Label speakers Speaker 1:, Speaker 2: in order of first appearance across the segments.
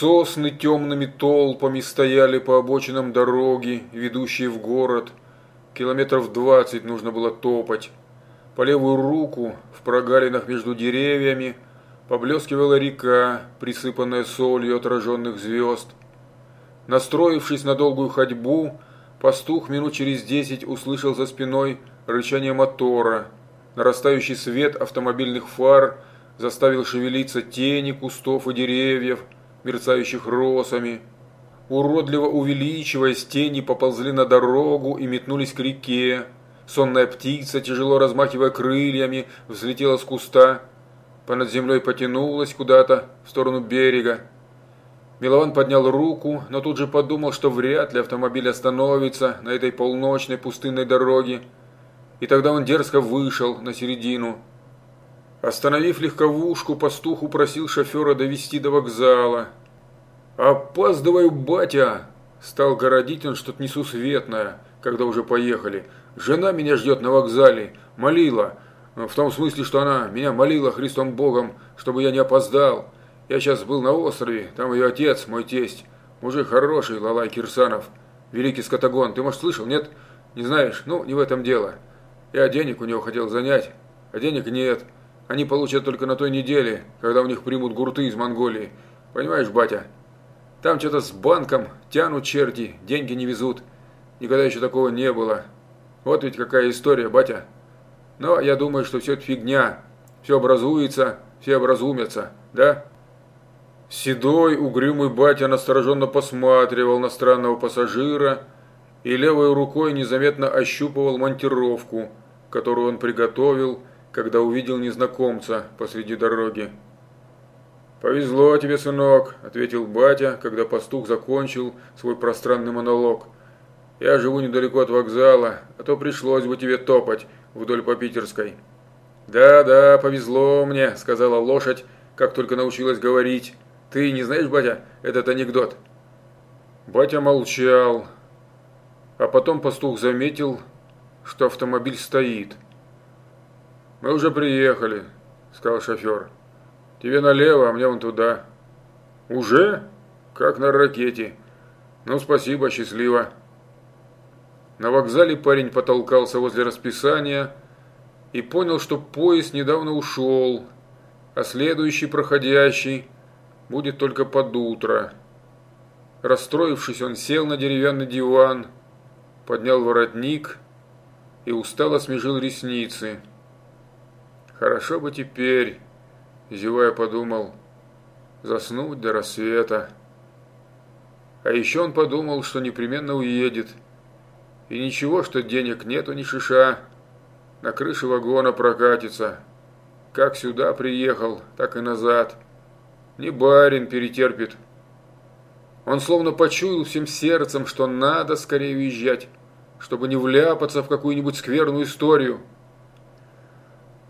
Speaker 1: Сосны темными толпами стояли по обочинам дороги, ведущей в город. Километров двадцать нужно было топать. По левую руку, в прогалинах между деревьями, поблескивала река, присыпанная солью отраженных звезд. Настроившись на долгую ходьбу, пастух минут через десять услышал за спиной рычание мотора. Нарастающий свет автомобильных фар заставил шевелиться тени кустов и деревьев, мерцающих росами. Уродливо увеличиваясь, тени поползли на дорогу и метнулись к реке. Сонная птица, тяжело размахивая крыльями, взлетела с куста. Понад землей потянулась куда-то в сторону берега. Милован поднял руку, но тут же подумал, что вряд ли автомобиль остановится на этой полночной пустынной дороге. И тогда он дерзко вышел на середину. Остановив легковушку, пастух упросил шофера довести до вокзала. «Опаздываю, батя!» Стал городить он что-то несусветное, когда уже поехали. «Жена меня ждет на вокзале, молила. В том смысле, что она меня молила Христом Богом, чтобы я не опоздал. Я сейчас был на острове, там ее отец, мой тесть. Мужик хороший, Лалай Кирсанов, великий скотогон. Ты, может, слышал, нет? Не знаешь? Ну, не в этом дело. Я денег у него хотел занять, а денег нет». Они получат только на той неделе, когда у них примут гурты из Монголии. Понимаешь, батя? Там что-то с банком тянут черти, деньги не везут. Никогда еще такого не было. Вот ведь какая история, батя. Но я думаю, что все это фигня. Все образуется, все образумятся, да? Седой, угрюмый батя настороженно посматривал на странного пассажира и левой рукой незаметно ощупывал монтировку, которую он приготовил, когда увидел незнакомца посреди дороги. «Повезло тебе, сынок», – ответил батя, когда пастух закончил свой пространный монолог. «Я живу недалеко от вокзала, а то пришлось бы тебе топать вдоль по Питерской». «Да-да, повезло мне», – сказала лошадь, как только научилась говорить. «Ты не знаешь, батя, этот анекдот?» Батя молчал, а потом пастух заметил, что автомобиль стоит – «Мы уже приехали», – сказал шофер. «Тебе налево, а мне вон туда». «Уже? Как на ракете. Ну, спасибо, счастливо». На вокзале парень потолкался возле расписания и понял, что поезд недавно ушел, а следующий проходящий будет только под утро. Расстроившись, он сел на деревянный диван, поднял воротник и устало смежил ресницы. Хорошо бы теперь, зевая подумал, заснуть до рассвета. А еще он подумал, что непременно уедет. И ничего, что денег нету ни шиша. На крыше вагона прокатится. Как сюда приехал, так и назад. Не барин перетерпит. Он словно почуял всем сердцем, что надо скорее уезжать, чтобы не вляпаться в какую-нибудь скверную историю.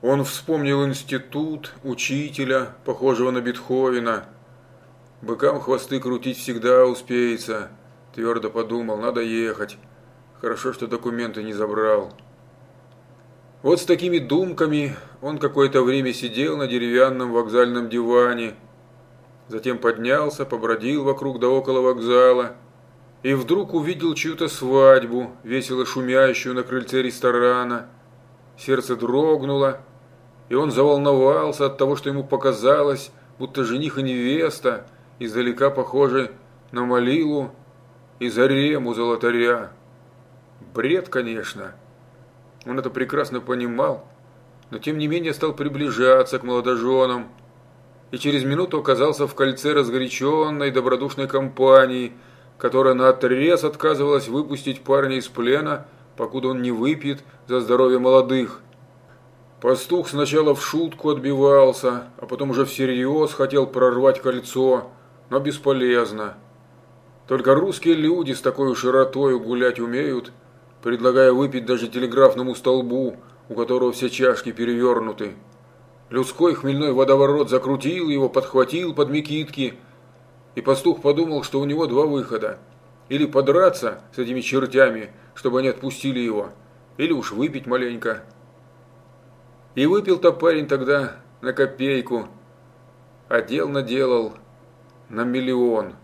Speaker 1: Он вспомнил институт, учителя, похожего на Бетховена. Быкам хвосты крутить всегда успеется. Твердо подумал, надо ехать. Хорошо, что документы не забрал. Вот с такими думками он какое-то время сидел на деревянном вокзальном диване. Затем поднялся, побродил вокруг да около вокзала. И вдруг увидел чью-то свадьбу, весело шумящую на крыльце ресторана. Сердце дрогнуло, и он заволновался от того, что ему показалось, будто жених и невеста издалека похожи на Малилу и Зарему Золотаря. Бред, конечно. Он это прекрасно понимал, но тем не менее стал приближаться к молодоженам и через минуту оказался в кольце разгоряченной добродушной компании, которая наотрез отказывалась выпустить парня из плена, покуда он не выпьет за здоровье молодых – Пастух сначала в шутку отбивался, а потом уже всерьез хотел прорвать кольцо, но бесполезно. Только русские люди с такой широтой гулять умеют, предлагая выпить даже телеграфному столбу, у которого все чашки перевернуты. Людской хмельной водоворот закрутил его, подхватил под мекитки, и пастух подумал, что у него два выхода. Или подраться с этими чертями, чтобы они отпустили его, или уж выпить маленько. И выпил-то парень тогда на копейку, а дел наделал на миллион.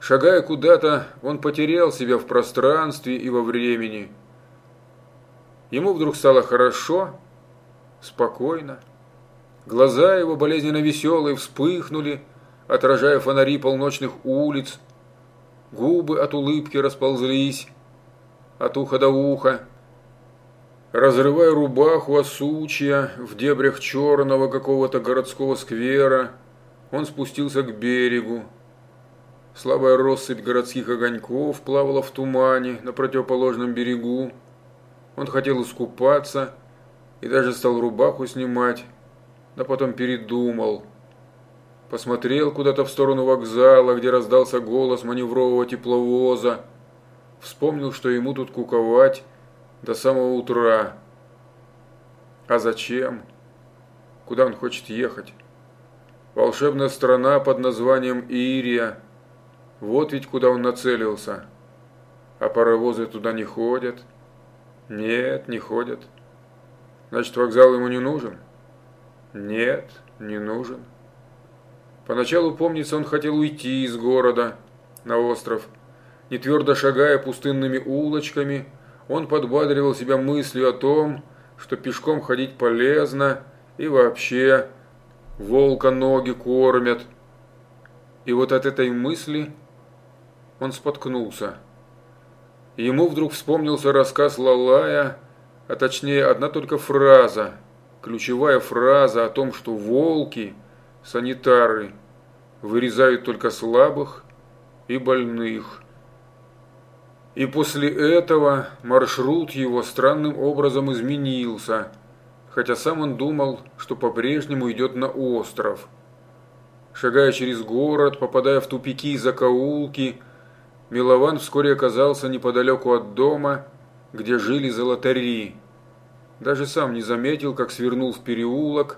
Speaker 1: Шагая куда-то, он потерял себя в пространстве и во времени. Ему вдруг стало хорошо, спокойно. Глаза его болезненно веселые вспыхнули, отражая фонари полночных улиц. Губы от улыбки расползлись от уха до уха. Разрывая рубаху осучья в дебрях черного какого-то городского сквера, он спустился к берегу. Слабая россыпь городских огоньков плавала в тумане на противоположном берегу. Он хотел искупаться и даже стал рубаху снимать, но потом передумал. Посмотрел куда-то в сторону вокзала, где раздался голос маневрового тепловоза. Вспомнил, что ему тут куковать до самого утра. А зачем? Куда он хочет ехать? Волшебная страна под названием Ирия. Вот ведь куда он нацелился. А паровозы туда не ходят. Нет, не ходят. Значит, вокзал ему не нужен? Нет, не нужен. Поначалу, помнится, он хотел уйти из города на остров. Не твердо шагая пустынными улочками, он подбадривал себя мыслью о том, что пешком ходить полезно и вообще волка ноги кормят. И вот от этой мысли он споткнулся. Ему вдруг вспомнился рассказ Лалая, а точнее одна только фраза, ключевая фраза о том, что волки, санитары, вырезают только слабых и больных. И после этого маршрут его странным образом изменился, хотя сам он думал, что по-прежнему идет на остров. Шагая через город, попадая в тупики и закоулки, Милован вскоре оказался неподалеку от дома, где жили золотари. Даже сам не заметил, как свернул в переулок,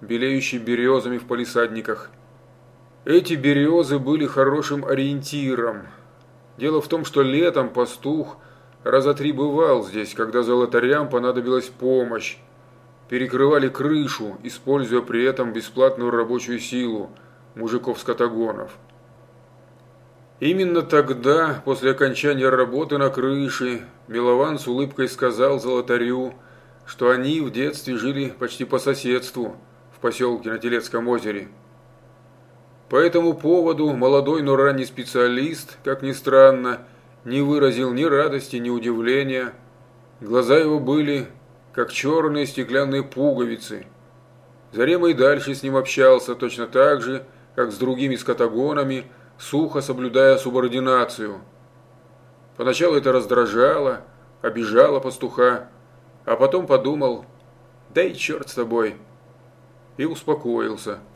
Speaker 1: белеющий березами в палисадниках. Эти березы были хорошим ориентиром. Дело в том, что летом пастух раза три бывал здесь, когда золотарям понадобилась помощь. Перекрывали крышу, используя при этом бесплатную рабочую силу мужиков-скотагонов. Именно тогда, после окончания работы на крыше, Милован с улыбкой сказал Золотарю, что они в детстве жили почти по соседству в поселке на Телецком озере. По этому поводу молодой, но ранний специалист, как ни странно, не выразил ни радости, ни удивления. Глаза его были, как черные стеклянные пуговицы. Зарема и дальше с ним общался точно так же, как с другими скотагонами – сухо соблюдая субординацию. Поначалу это раздражало, обижало пастуха, а потом подумал, да и черт с тобой, и успокоился –